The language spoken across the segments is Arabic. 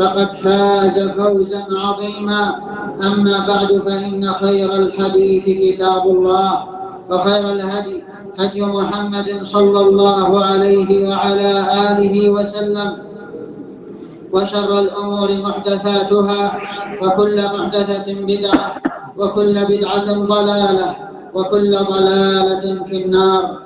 فقد فاز فوزا عظيما. أما بعد فإن خير الحديث كتاب الله وخير الهدي هدي محمد صلى الله عليه وعلى آله وسلم وشر الأمور محدثاتها وكل محدثة بدعة وكل بدعة ضلالة وكل ضلالة في النار.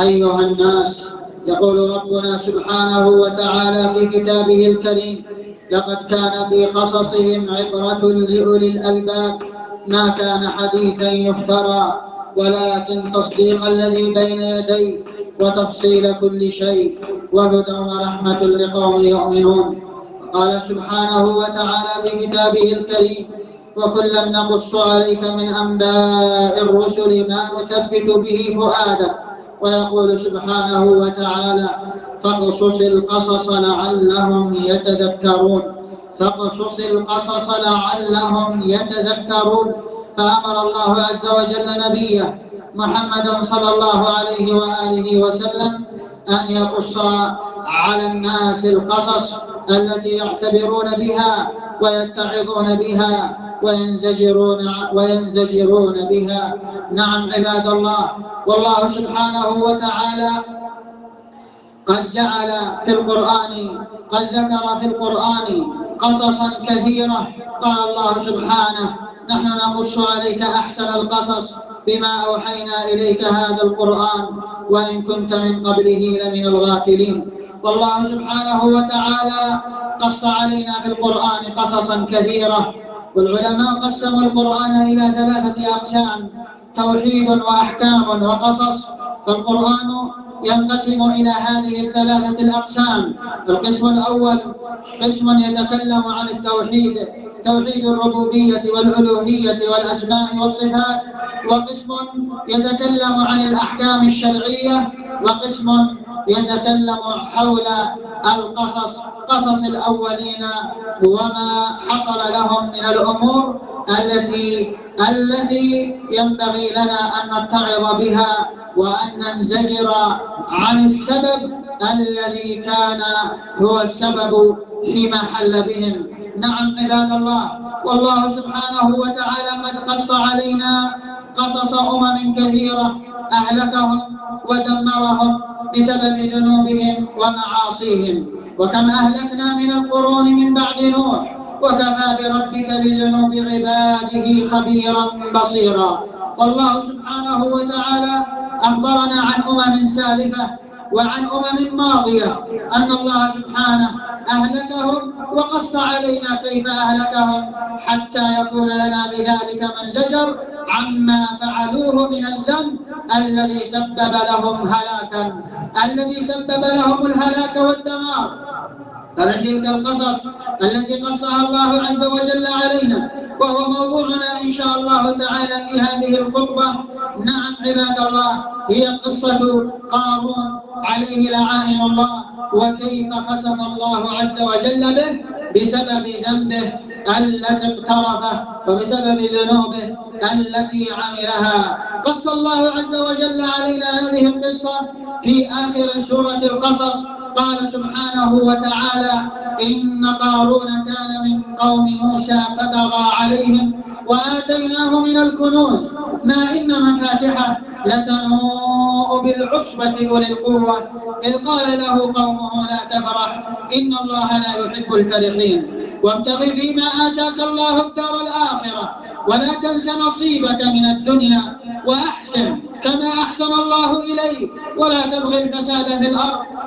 أيها الناس يقول ربنا سبحانه وتعالى في كتابه الكريم لقد كان في قصصهم عبرة لأولي الألباب ما كان حديثا يفترى ولكن تصديق الذي بين يديه وتفصيل كل شيء وهدى ورحمة لقوم يؤمنون. قال سبحانه وتعالى في كتابه الكريم وكلا نقص عليك من أنباء الرسل ما نثبت به فؤادك ويقول سبحانه وتعالى فاقصص القصص لعلهم يتذكرون. فاقصص القصص لعلهم يتذكرون. فأمر الله عز وجل نبيه محمدا صلى الله عليه وآله وسلم أن يقص على الناس القصص التي يعتبرون بها ويتعظون بها وينزجرون وينزجرون بها. نعم عباد الله والله سبحانه وتعالى قد جعل في القرآن قد ذكر في القرآن قصصا كثيرة. قال الله سبحانه نحن نقص عليك أحسن القصص بما أوحينا إليك هذا القرآن وإن كنت من قبله لمن الغافلين. والله سبحانه وتعالى قص علينا في القرآن قصصا كثيرة. والعلماء قسموا القرآن إلى ثلاثة أقسام توحيد وأحكام وقصص. فالقرآن ينقسم إلى هذه الثلاثة الأقسام. القسم الأول قسم يتكلم عن التوحيد توحيد الربوبية والألوهية والأسماء والصفات. وقسم يتكلم عن الأحكام الشرعية. وقسم يتكلم حول القصص قصص الأولين وما حصل لهم من الأمور التي التي ينبغي لنا أن نتعظ بها وأن ننزجر عن السبب الذي كان هو السبب فيما حل بهم. نعم عباد الله والله سبحانه وتعالى قد قص علينا قصص أمم كثيرة أهلكهم ودمرهم بسبب ذنوبهم ومعاصيهم. وكم أهلكنا من القرون من بعد نوح وكفى بربك بذنوب عباده خبيرا بصيرا. والله سبحانه وتعالى أخبرنا عن أمم سالفة وعن أمم ماضية أن الله سبحانه أهلكهم وقص علينا كيف أهلكهم حتى يكون لنا بذلك من زجر عما فعلوه من الذنب الذي سبب لهم هلاكا الذي سبب لهم الهلاك والدمار. فمن تلك القصص التي قصها الله عز وجل علينا وهو موضوعنا إن شاء الله تعالى في هذه الخطبة. نعم عباد الله هي قصة قارون عليه لعائن الله وكيف خسف الله عز وجل به؟ بسبب ذنبه التي اقترفه وبسبب ذنوبه التي عملها. قص الله عز وجل علينا هذه القصة في آخر سورة القصص قال سبحانه وتعالى إن قارون كان من قوم موسى فبغى عليهم وآتيناه من الكنوز. ما إن مفاتحه لتنوء بالعصبة أولي القوة. إذ قال له قومه لا تفرح إن الله لا يحب الفرحين. وابتغ فيما آتاك الله الدار الآخرة ولا تنس نصيبك من الدنيا وأحسن كما أحسن الله إليك. ولا تبغي الفساد في الأرض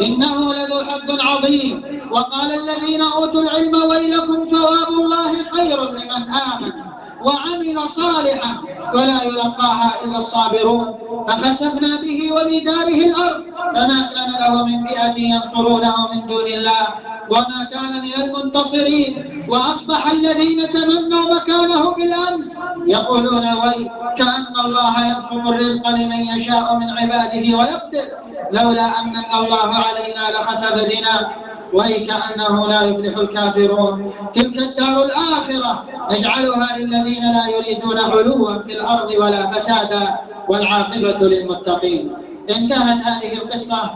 إنه لذو حظ عظيم. وقال الذين أوتوا العلم ويلكم ثواب الله خير لمن آمن وعمل صالحا ولا يلقاها إلا الصابرون. فخسفنا به وبداره الأرض. فما كان له من فئة ينصرونه من دون الله. وما كان من المنتصرين. وأصبح الذين تمنوا مكانه بالأمس يقولون وي كأن الله يبسط الرزق لمن يشاء من عباده ويقدر. لولا أمن الله علينا لخسف بنا وكأنه لا يفلح الكافرون. تلك الدار الآخرة نجعلها للذين لا يريدون علوا في الأرض ولا فسادا والعاقبة للمتقين. انتهت هذه القصة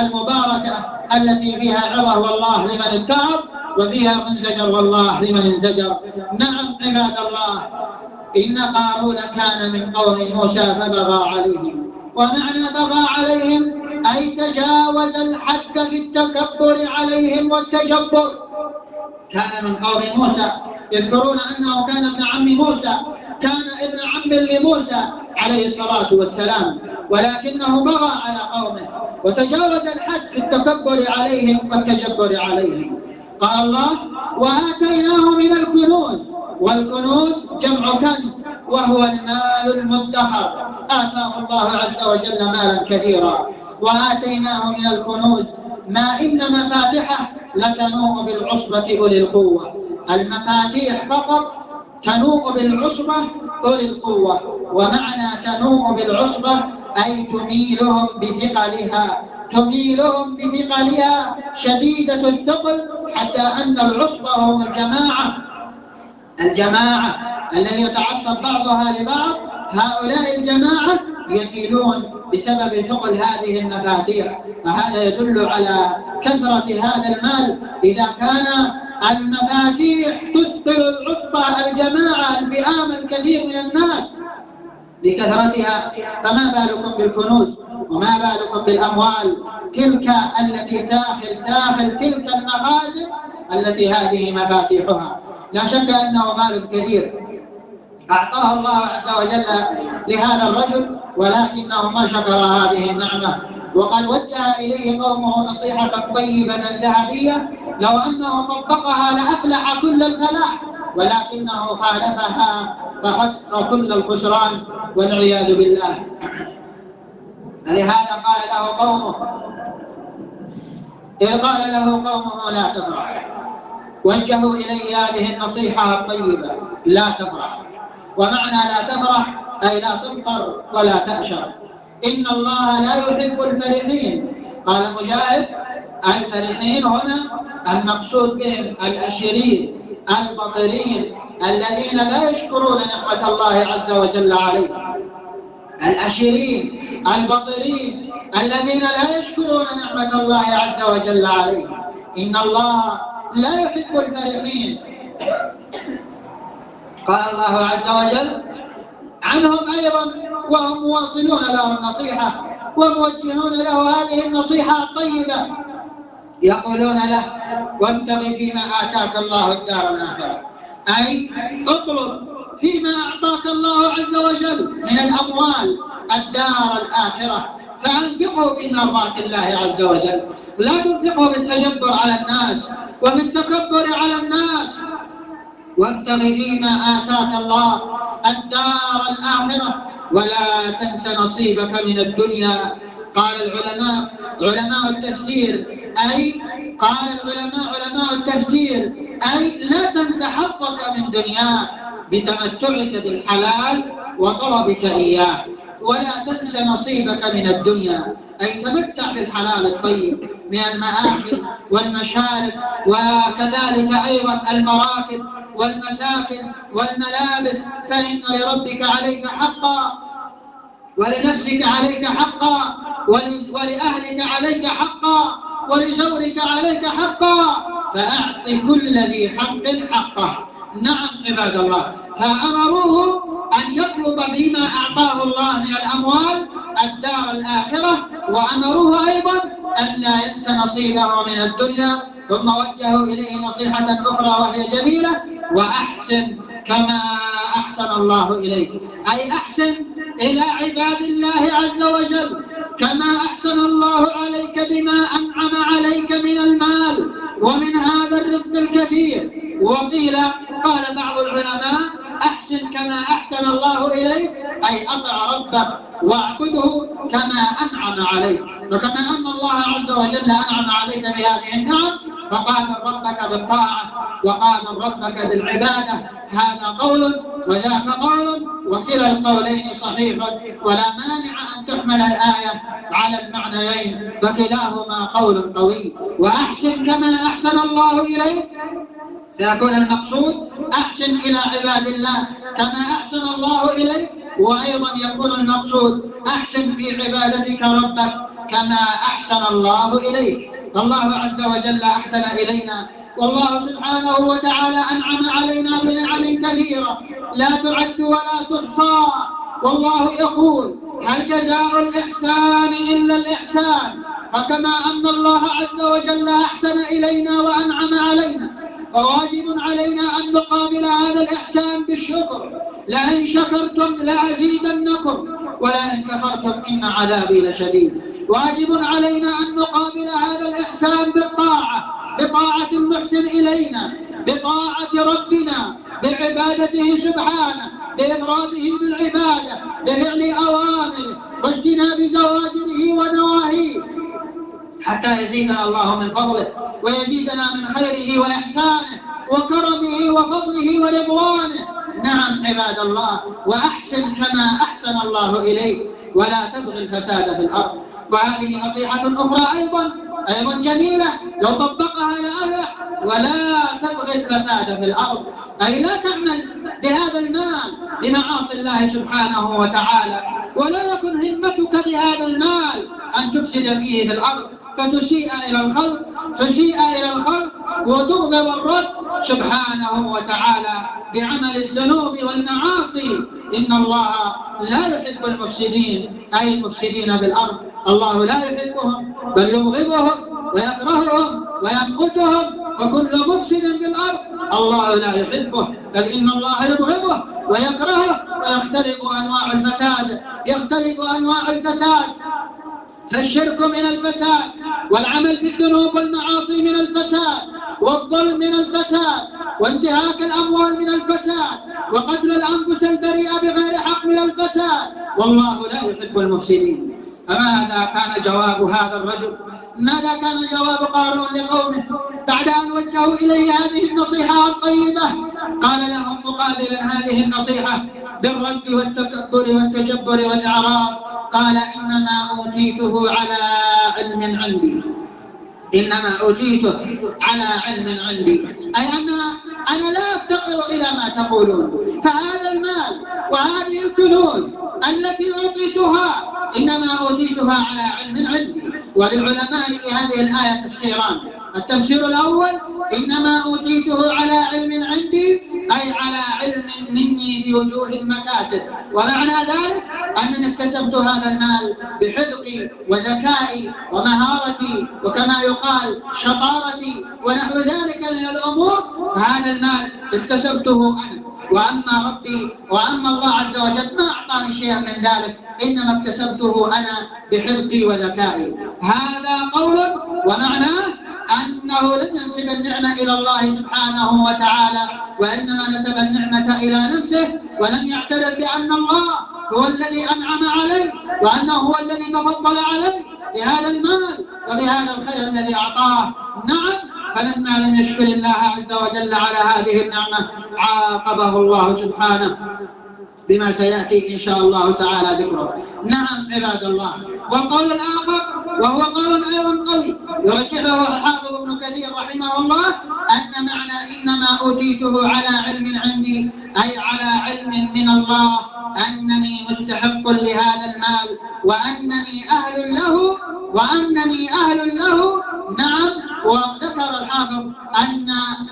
المباركة التي فيها عظة والله لمن اتعظ وفيها منزجر والله لمن انزجر. نعم عباد الله إن قارون كان من قوم موسى فبغى عليهم. ومعنى بغى عليهم أي تجاوز الحد في التكبر عليهم والتجبر. كان من قوم موسى يذكرون أنه كان ابن عم موسى كان ابن عم لموسى عليه الصلاة والسلام ولكنه بغى على قومه وتجاوز الحد في التكبر عليهم والتجبر عليهم. قال الله وآتيناه من الكنوز والكنوز جمع كنز وهو المال المدخر آتاه الله عز وجل مالا كثيرا وآتيناه من الكنوز. ما إن مفاتحه لتنوء بالعصبة أولي القوة. المفاتيح فقط تنوء بالعصبة أولي القوة. ومعنى تنوء بالعصبة أي تميلهم بثقلها. تميلهم بثقلها شديدة الثقل حتى أن العصبة هم الجماعة. الجماعة الذي يتعصب بعضها لبعض هؤلاء الجماعة يكيلون بسبب ثقل هذه المفاتيح فهذا يدل على كثرة هذا المال. إذا كان المفاتيح تثقل العصبة الجماعة الفئام الكثير من الناس لكثرتها فما بالكم بالكنوز؟ وما بالكم بالأموال؟ تلك التي داخل داخل تلك المخازن التي هذه مفاتيحها. لا شك أنه مال كثير أعطاه الله عز وجل لهذا الرجل ولكنه ما شكر هذه النعمة. وقد وجه إليه قومه نصيحة طيبة ذهبية لو أنه طبقها لأفلح كل الفلاح ولكنه خالفها فخسر كل الخسران والعياذ بالله. فلهذا قال له قومه إذ قال له قومه لا تفرح. وجهوا إليه هذه النصيحة الطيبة لا تفرح. ومعنى لا تفرح أي لا تمطر ولا تأشر. إن الله لا يحب الفرحين. قال مجاهد الفرحين هنا المقصود بهم الأشرين البطرين الذين لا يشكرون نعمة الله عز وجل عليهم. الأشرين البطرين الذين لا يشكرون نعمة الله عز وجل عليهم. إن الله لا يحب الفرحين. قال الله عز وجل عنهم أيضا وهم مواصلون له النصيحة وموجهون له هذه النصيحة الطيبة. يقولون له وابتغ فيما آتاك الله الدار الآخرة. أي اطلب فيما أعطاك الله عز وجل من الأموال الدار الآخرة. فأنفقه في مرضات الله عز وجل. لا تنفقه بالتجبر على الناس وبالتكبر على الناس. وابتغ فيما آتاك الله الدار الآخرة. ولا تنس نصيبك من الدنيا. قال العلماء علماء التفسير أي قال العلماء علماء التفسير أي لا تنس حظك من دنياك بتمتعك بالحلال وطلبك إياه. ولا تنس نصيبك من الدنيا. أي تمتع بالحلال الطيب من المآكل والمشارب وكذلك أيضا المراكب. والمساكن والملابس فإن لربك عليك حقا ولنفسك عليك حقا ولأهلك عليك حقا ولزورك عليك حقا فأعط كل ذي حق حقه. نعم عباد الله فأمروه أن يطلب بما أعطاه الله من الأموال الدار الآخرة وأمروه أيضا أن لا ينسى نصيبه من الدنيا ثم وجهوا إليه نصيحة أخرى وهي جميلة وأحسن كما أحسن الله إليك. أي أحسن إلى عباد الله عز وجل. كما أحسن الله عليك بما أنعم عليك من المال ومن هذا الرزق الكثير. وقيل قال بعض العلماء أحسن كما أحسن الله إليك أي أطع ربك واعبده كما أنعم عليك. وكما أن الله عز وجل أنعم عليك بهذه النعم فقابل ربك بالطاعة وقابل ربك بالعبادة هذا قول وذاك قول وكلا القولين صحيح ولا مانع أن تحمل الآية على المعنيين فكلاهما قول قوي. وأحسن كما أحسن الله إليك. فيكون المقصود أحسن إلى عباد الله كما أحسن الله إليك. وأيضا يكون المقصود أحسن في عبادتك ربك كما أحسن الله إليك. فالله عز وجل أحسن إلينا. والله سبحانه وتعالى أنعم علينا بنعم كثيرة. لا تعد ولا تحصى. والله يقول هل جزاء الإحسان إلا الإحسان؟ فكما أن الله عز وجل أحسن إلينا وأنعم علينا. فواجب علينا أن نقابل هذا الإحسان بالشكر. لئن شكرتم لأزيدنكم. ولئن كفرتم إن عذابي لشديد. واجب علينا أن نقابل هذا الإحسان بالطاعة بطاعة المحسن إلينا بطاعة ربنا بعبادته سبحانه بإفراده بالعبادة بفعل أوامره واجتناب زواجره ونواهيه. حتى يزيدنا الله من فضله ويزيدنا من خيره وإحسانه وكرمه وفضله ورضوانه. نعم عباد الله وأحسن كما أحسن الله إليك ولا تبغي الفساد في الأرض. وهذه نصيحة أخرى أيضا أيضا جميلة لو طبقها لأهله ولا تبغي الفساد في الأرض. أي لا تعمل بهذا المال لمعاصي الله سبحانه وتعالى. ولا يكن همتك بهذا المال أن تفسد فيه في الأرض. فتسيء إلى الخلق تسيء إلى الخلق وتغضب الرب سبحانه وتعالى بعمل الذنوب والمعاصي. إن الله لا يحب المفسدين أي المفسدين في الأرض. الله لا يحبهم بل يبغضهم ويكرههم ويمقتهم وكل مفسد في الأرض الله لا يحبه بل إن الله يبغضه ويكرهه ويختلف أنواع الفساد يختلف أنواع الفساد. فالشرك من الفساد والعمل بالذنوب والمعاصي من الفساد والظلم من الفساد وانتهاك الأموال من الفساد وقتل الأنفس البريئة بغير حق من الفساد. والله لا يحب المفسدين. فماذا كان جواب هذا الرجل؟ ماذا كان جواب قارون لقومه؟ بعد أن وجهوا إليه هذه النصيحة الطيبة قال لهم مقابلا هذه النصيحة بالرد والتكبر والتجبر والإعراض قال إنما أوتيته على علم عندي. إنما أوتيته على علم عندي. أي أن أنا لا أفتقر إلى ما تقولون. فهذا المال وهذه الكنوز التي أوتيتها إنما أوتيتها على علم عندي. وللعلماء في هذه الآية تفسيران. التفسير الأول إنما أوتيته على علم عندي أي على علم مني بوجوه المكاسب. ومعنى ذلك أنني اكتسبت هذا المال بحذقي وذكائي ومهارتي وكما يقال شطارتي ونحو ذلك من الأمور. هذا المال اكتسبته أنا. وأما ربي وأما الله عز وجل ما أعطاني شيئا من ذلك إنما اكتسبته أنا بحرقي وذكائي. هذا قول ومعناه أنه لم ينسب النعمة إلى الله سبحانه وتعالى وإنما نسب النعمة إلى نفسه ولم يعترف بأن الله هو الذي أنعم علي وأنه هو الذي تفضل علي بهذا المال وبهذا الخير الذي أعطاه. نعم فلما لم يشكر الله عز وجل على هذه النعمة. عاقبه الله سبحانه بما سيأتي إن شاء الله تعالى ذكره. نعم عباد الله. والقول الآخر وهو قول أيضا قوي. يرجحه الحافظ ابن كثير رحمه الله أن معنى إنما أوتيته على علم عندي أي على علم من الله أنني مستحق لهذا المال وأنني أهل له وأنني أهل له. نعم وذكر الحافظ أن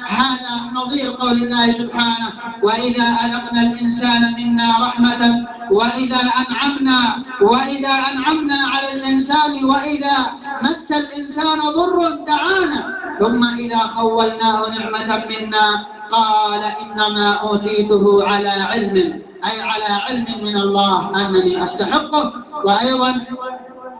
هذا نظير قول الله سبحانه وإذا أذقنا الإنسان منا رحمة وإذا أنعمنا وإذا أنعمنا على الإنسان وإذا مس الإنسان ضر دعانا. ثم إذا خولناه نعمة منا قال إنما أوتيته على علم أي على علم من الله أنني أستحقه. وأيضا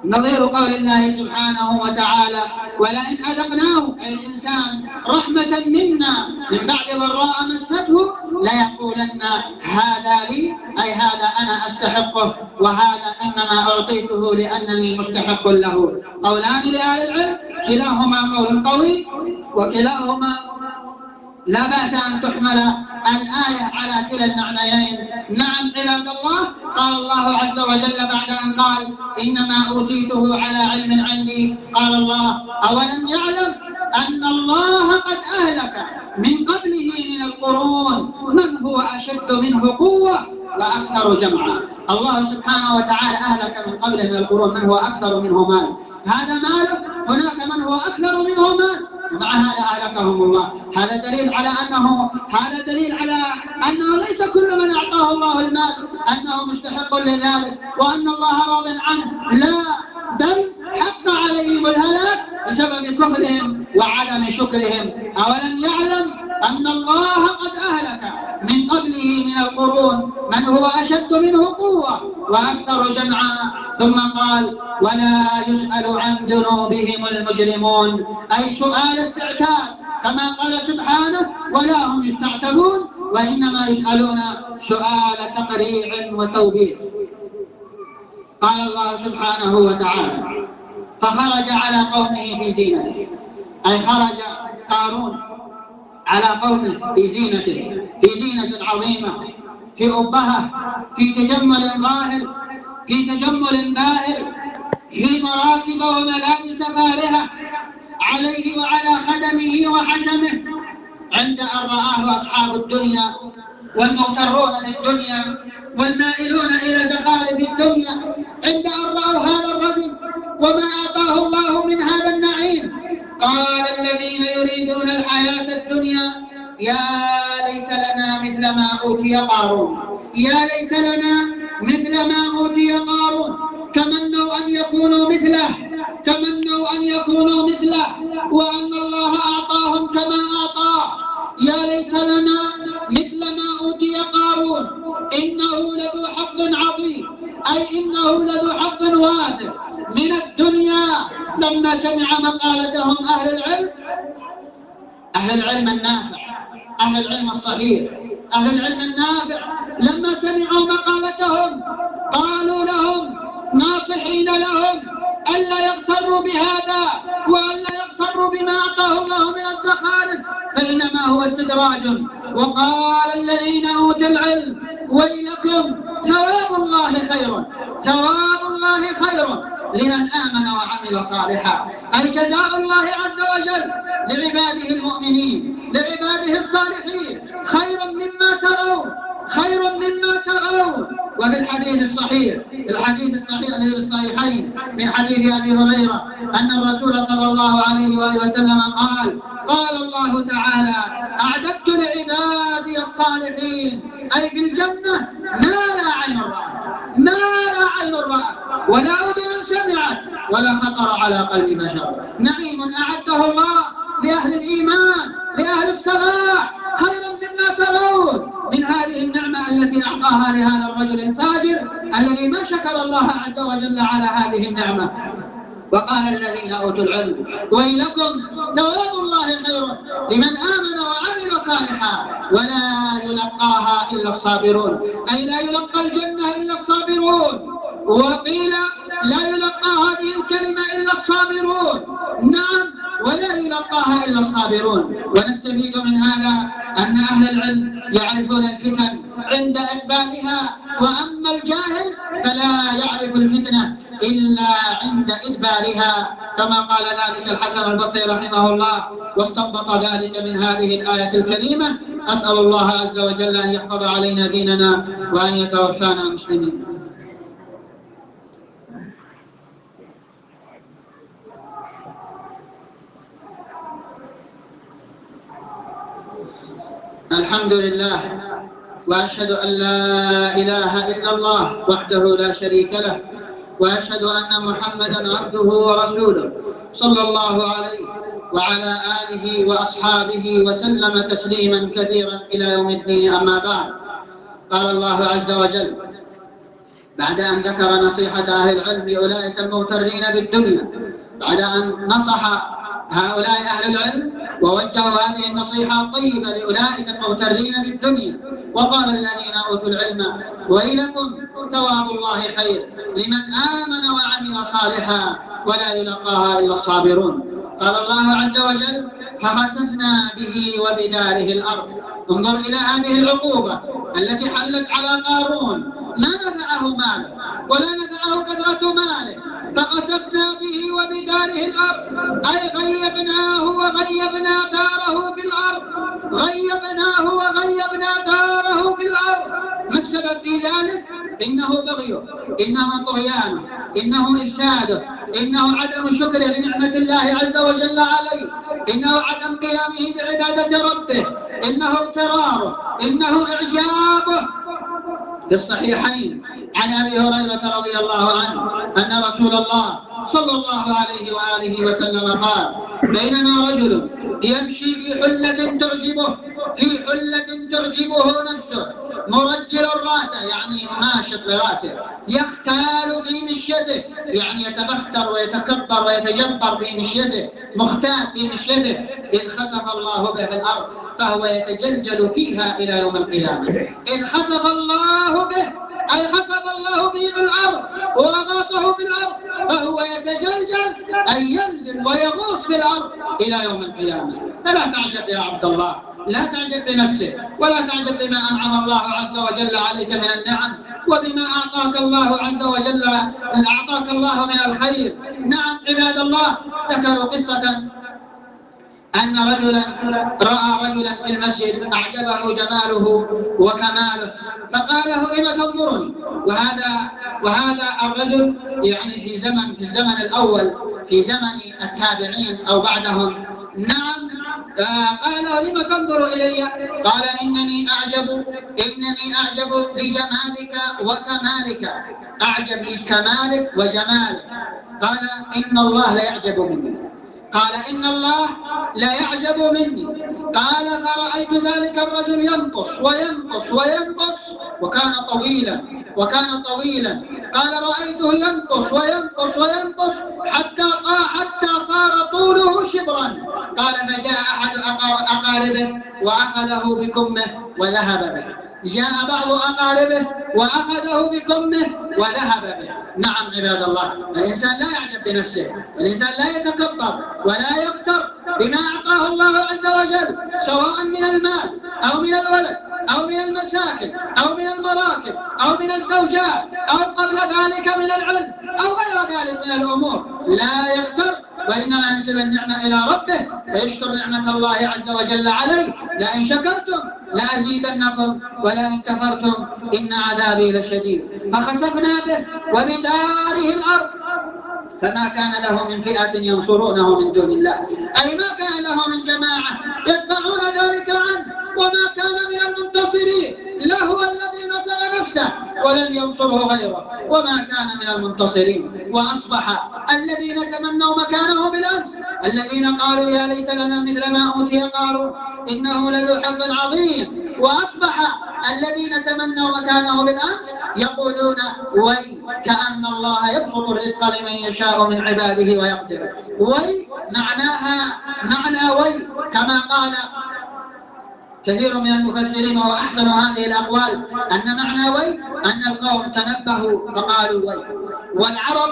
نظير قول الله سبحانه وتعالى ولئن أذقناه أي الإنسان رحمة منا من بعد ضراء مسته ليقولن هذا لي أي هذا أنا أستحقه وهذا إنما أعطيته لأنني مستحق له. قولان لأهل العلم كلاهما قول قوي وكلاهما لا بأس أن تحمل الآية على كلا المعنيين. نعم عباد الله قال الله عز وجل بعد أن قال إنما أوتيته على علم عندي. قال الله أولم يعلم أن الله قد أهلك من قبله من القرون؟ من هو أشد منه قوة وأكثر جمعا؟ الله سبحانه وتعالى أهلك من قبله من القرون من هو أكثر منه مال. هذا ماله هناك من هو أكثر منه مال. ومع هذا أهلكهم الله. هذا دليل على أنه هذا دليل على أنه ليس كل من أعطاه الله المال أنه مستحق لذلك وأن الله راض عنه. لا بل حق عليهم الهلاك بسبب كفرهم وعدم شكرهم. أولم يعلم أن الله قد أهلك؟ من قبله من القرون من هو أشد منه قوة وأكثر جمعا. ثم قال ولا يسأل عن ذنوبهم المجرمون. أي سؤال استعتاب كما قال سبحانه ولا هم يستعتبون وإنما يسألون سؤال تقريع وتوبيخ. قال الله سبحانه وتعالى فخرج على قومه في زينته. أي خرج قارون على قومه في زينته. في زينة عظيمة في أبهة في تجمل ظاهر في تجمل باهر في مراكب وملابس فارهة عليه وعلى خدمه وحشمه عند أن رآه أصحاب الدنيا والمغترون بالدنيا والمائلون إلى زخارف الدنيا عند أن رأوا هذا الرجل وما أعطاه الله من هذا النعيم. قال الذين يريدون الحياة الدنيا يا ليت لنا مثل ما أوتي قارون. يا ليت لنا مثل ما أوتي قارون. تمنوا أن يكونوا مثله. تمنوا أن يكونوا مثله. وأن الله أعطاهم كما أعطاه يا ليت لنا مثل ما أوتي قارون. إنه لذو حظ عظيم. أي إنه لذو حظ وافر من الدنيا. لما سمع مقالتهم أهل العلم. أهل العلم النافع. أهل العلم الصحيح. أهل العلم النافع. لما سمعوا مقالتهم قالوا لهم ناصحين لهم ألا يغتروا بهذا وألا يغتروا بما أعطاه الله من الزخارف فإنما هو استدراج. وقال الذين أوتوا العلم ويلكم ثواب الله خير. ثواب الله خير لمن آمن وعمل صالحا. أي جزاء الله عز وجل لعباده المؤمنين لعباده الصالحين. خير مما ترون خير مما ترون. وفي الحديث الصحيح الحديث الصحيح في الصحيحين من حديث أبي هريرة أن الرسول صلى الله عليه وآله وسلم قال قال الله تعالى أعددت لعبادي الصالحين. أي في الجنة ما لا عين رأت ما لا عين رأت ولا أذن سمعت ولا خطر على قلب بشر. نعيم أعده الله لأهل الإيمان لأهل الصلاح خيرا مما ترون. من هذه النعمة التي أعطاها لهذا الرجل الفاجر الذي ما شكر الله عز وجل على هذه النعمة. وقال الذين أوتوا العلم ويلكم ثواب الله خير لمن آمن وعمل صالحا ولا يلقاها إلا الصابرون. أي لا يلقى الجنة إلا الصابرون. وقيل لا يلقى هذه الكلمة إلا الصابرون. نعم ولا يلقاها إلا الصابرون ونستفيد من هذا أن أهل العلم يعرفون الفتن عند إقبالها وأما الجاهل فلا يعرف الفتنة إلا عند إدبارها كما قال ذلك الحسن البصري رحمه الله واستنبط ذلك من هذه الآية الكريمة أسأل الله عز وجل أن يحفظ علينا ديننا وأن يتوفانا مسلمين. الحمد لله وأشهد أن لا إله إلا الله وحده لا شريك له وأشهد أن محمدا عبده ورسوله صلى الله عليه وعلى آله وأصحابه وسلم تسليما كثيرا إلى يوم الدين أما بعد. قال الله عز وجل بعد أن ذكر نصيحة أهل العلم لاولئك المغترين بالدنيا بعد أن نصح هؤلاء أهل العلم ووجهوا هذه النصيحة الطيبة لأولئك المغترين بالدنيا وقال الذين أوتوا العلم ويلكم ثواب الله خير لمن آمن وعمل صالحا ولا يلقاها إلا الصابرون. قال الله عز وجل فخسفنا به وبداره الأرض. انظر إلى هذه العقوبة التي حلت على قارون. ما نفعه ماله؟ ولا نفعه كثرة ماله فخسفنا به وبداره الأرض. أي غيبناه وغيبنا داره في الأرض. غيبناه وغيبنا داره في الأرض. ما السبب في ذلك؟ إنه بغيه إنه طغيانه إنه إفساده إنه عدم شكره لنعمة الله عز وجل عليه إنه عدم قيامه بعبادة ربه إنه اغتراره إنه إعجابه في الصحيحين. عن أبي هريرة رضي الله عنه أن رسول الله صلى الله عليه وآله وسلم قال بينما رجل يمشي في حلة تعجبه في حلة تعجبه نفسه مرجل الرأس يعني ماشط لراسه يختال في مشيته يعني يتبختر ويتكبر ويتجبر في مشيته مختال في مشيته إذ خسف الله به الأرض. فهو يتجلجل فيها إلى يوم القيامة. إذ خسف الله به أي خسف الله به في الأرض الأرض فهو يتجلجل أي ينزل ويغوص في الأرض إلى يوم القيامة. فلا تعجب يا عبد الله لا تعجب بنفسك ولا تعجب بما أنعم الله عز وجل عليك من النعم وبما أعطاك الله عز وجل أعطاك الله من الخير. نعم عباد الله ذكروا قصة أن رجلا رأى رجلا في المسجد أعجبه جماله وكماله فقال له لم تنظرني؟ وهذا وهذا الرجل يعني في زمن في الزمن الأول في زمن التابعين أو بعدهم. نعم آه، قال له لم تنظر إلي؟ قال إنني أعجب إنني أعجب لجمالك وكمالك أعجب لكمالك وجمالك. قال إن الله لا يعجب مني. قال إن الله لا يعجب مني. قال فرأيت ذلك الرجل ينقص وينقص وينقص وكان طويلا وكان طويلا. قال رأيته ينقص وينقص وينقص حتى حتى صار طوله شبرا. قال فجاء أحد أقاربه وأخذه بكمه وذهب به. جاء بعض أقاربه وأخذه بكمه وذهب به. نعم عباد الله الإنسان لا يعجب بنفسه الإنسان لا يتكبر ولا يغتر بما أعطاه الله عز وجل سواء من المال أو من الولد أو من المساكن أو من المراكب أو من الزوجات أو قبل ذلك من العلم أو غير ذلك من الأمور. لا يغتر وإنما ينسب النعمة إلى ربه ويشكر نعمة الله عز وجل عليه. لئن شكرتم لأزيدنكم ولئن كفرتم إن عذابي لشديد. فخسفنا به وبداره الأرض. فما كان له من فئة ينصرونه من دون الله. أي ما كان له من جماعة يدفعون ذلك عنه. وما كان من المنتصرين. له الذي نصر نفسه. ولم ينصره غيره وما كان من المنتصرين. وأصبح الذين تمنوا مكانه بالأمس الذين قالوا يا ليت لنا مثل ما أوتي قارون إنه لذو حظ عظيم. وأصبح الذين تمنوا مكانه بالأمس يقولون وي كأن الله يبسط الرزق لمن يشاء من عباده ويقدر. وي معناها معنى ويل كما قال كثير من المفسرين وهو أحسن هذه الأقوال أن معنى ويل أن القوم تنبهوا فقالوا ويل والعرب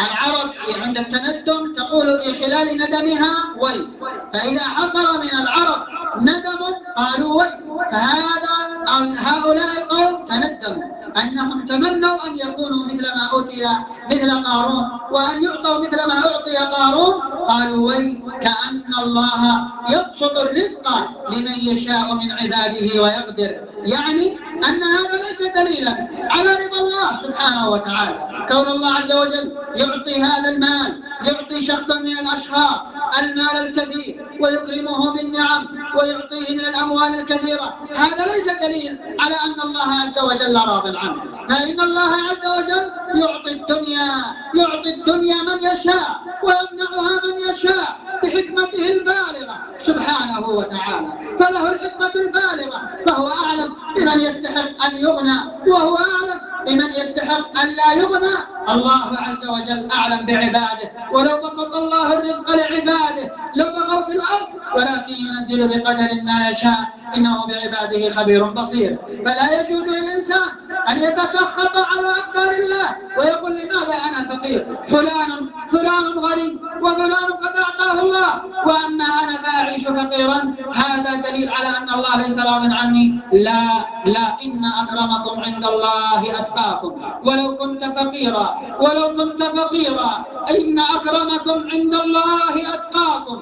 العرب عند التندم تقول في خلال ندمها ويل فإذا حصل من العرب ندم قالوا ويل فهذا هؤلاء القوم تندموا. أنهم تمنوا أن يكونوا مثل ما أوتي مثل قارون. وأن يعطوا مثل ما أعطي قارون قالوا وي. كأن الله يبسط الرزق لمن يشاء من عباده ويقدر. يعني أن هذا ليس دليلا على رضا الله سبحانه وتعالى. كون الله عز وجل يعطي هذا المال يعطي شخصا من الأشخاص المال الكثير ويكرمه بالنعم ويعطيه من الأموال الكثيرة. هذا ليس دليل على أن الله عز وجل راض عنه فإن الله عز وجل يعطي الدنيا يعطي الدنيا من يشاء ويمنعها من يشاء بحكمته البالغة سبحانه وتعالى فله الحكمة البالغة فهو أعلم بمن يستحق أن يغنى وهو أعلم بمن يستحق أن لا يغنى الله عز وجل أعلم بعباده ولو بسط الله الرزق لعباده لبغوا في الأرض ولكن ينزل بقدر ما يشاء. إنه بعباده خبير بصير. فلا يجوز للإنسان أن يتسخط على أقدار الله ويقول لماذا أنا فقير؟ فلان فلان غني وفلان قد أعطاه الله. وأما أنا فأعيش فقيرا هذا دليل على أن الله ليس راض عني. لا لا إن أكرمكم عند الله أتقاكم. ولو كنت فقيرا ولو كنت فقيرا إن أكرمكم عند الله أتقاكم.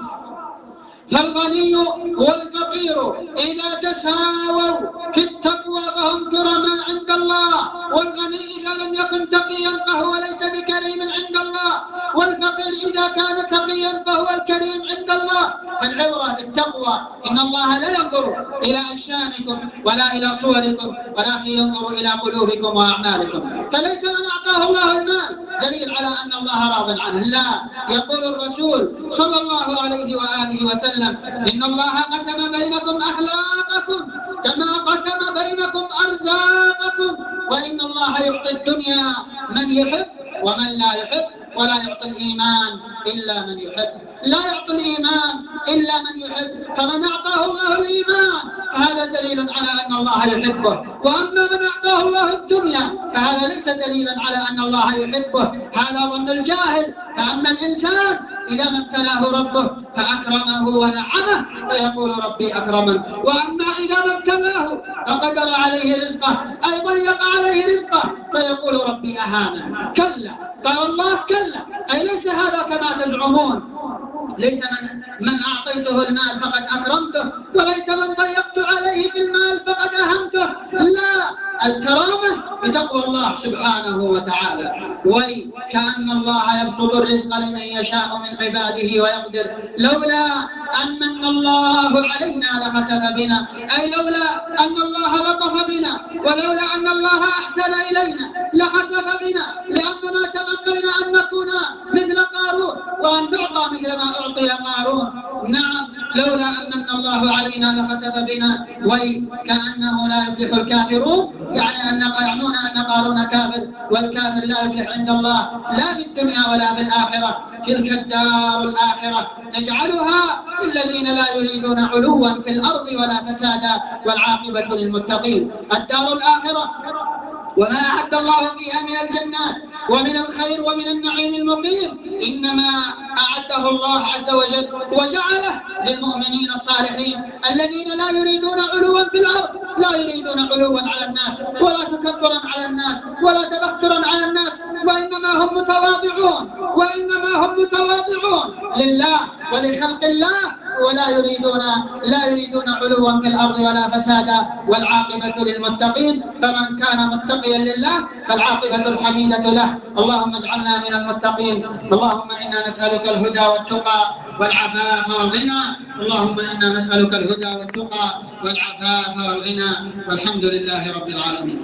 فالغني والفقير إذا تساووا في التقوى فهم كرماء عند الله. صوركم ولكن ينظر إلى قلوبكم وأعمالكم. فليس من أعطاه الله المال. دليل على أن الله راض عنه. لا. يقول الرسول صلى الله عليه وآله وسلم إن الله قسم بينكم أخلاقكم كما قسم بينكم أرزاقكم. وإن الله يعطي الدنيا من يحب ومن لا يحب ولا يعطي الإيمان إلا من يحب. لا يعطي الإيمان إلا من يحب. فمن أعطاه الله الإيمان فهذا دليل على أن الله يحبه. وأما من أعطاه الله الدنيا فهذا ليس دليلا على أن الله يحبه. هذا ظن الجاهل. فأما الإنسان إذا ما ابتلاه ربه فأكرمه ونعمه فيقول ربي أكرمن. وأما إذا ما ابتلاه فقدر عليه رزقه أي ضيق عليه رزقه فيقول ربي أهانا كلا. قال الله كلا. أي ليس هذا كما تزعمون. ليس من من أعطيته المال فقد أكرمته وليس من ضيقت عليه في المال فقد أهنته. لا الكرامة بتقوى الله سبحانه وتعالى. وكأن الله يبسط الرزق لمن يشاء من عباده ويقدر. لولا أن من الله علينا لخسف بنا. أي لولا أن الله لطف بنا. ولولا أن الله أحسن إلينا لخسف بنا. لأننا تمنينا أن نكون مثل قارون. وأن نعطى مثل ما أعطي قارون. نعم لولا أن من الله علينا لخسف بنا. وكأنه لا يفلح الكافرون. يعني أن يعنون أن قارون كافر والكافر لا يفلح عند الله لا في الدنيا ولا في الآخرة. تلك الدار الآخرة. نجعلها للذين لا يريدون علوا في الأرض ولا فسادا والعاقبة للمتقين. الدار الآخرة. وما أعد الله فيها من الجنات ومن الخير ومن النعيم المقيم. إنما أعده الله عز وجل وجعله للمؤمنين الصالحين الذين لا يريدون علوا في الأرض لا يريدون علوا على الناس ولا تكبرا على الناس ولا تبخترا على الناس وإنما هم متواضعون وإنما هم متواضعون لله ولخلق الله ولا يريدون لا يريدون علوا في الأرض ولا فسادا. والعاقبة للمتقين فمن كان متقيا لله فالعاقبة الحميدة له. اللهم اجعلنا من المتقين. اللهم إنا نسألك الهدى والتقى. والعفاف والغنى. اللهم إنا نسألك الهدى والتقى والعفاف والغنى. والحمد لله رب العالمين.